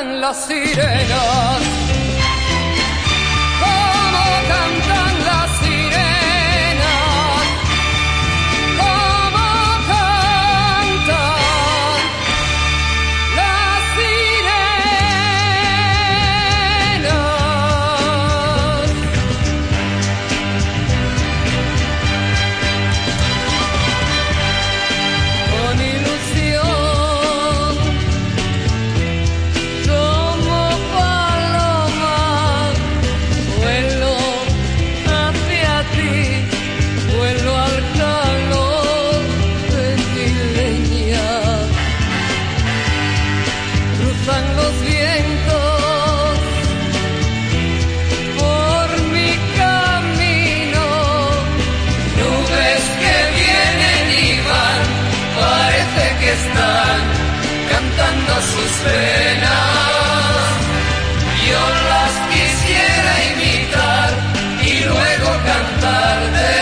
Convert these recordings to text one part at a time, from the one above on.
cantan las sirenas. Cruzan los vientos por mi camino, nubes que vienen y van, parece que están cantando sus penas. Yo las quisiera imitar y luego cantarte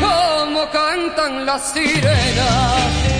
como cantan las sirenas.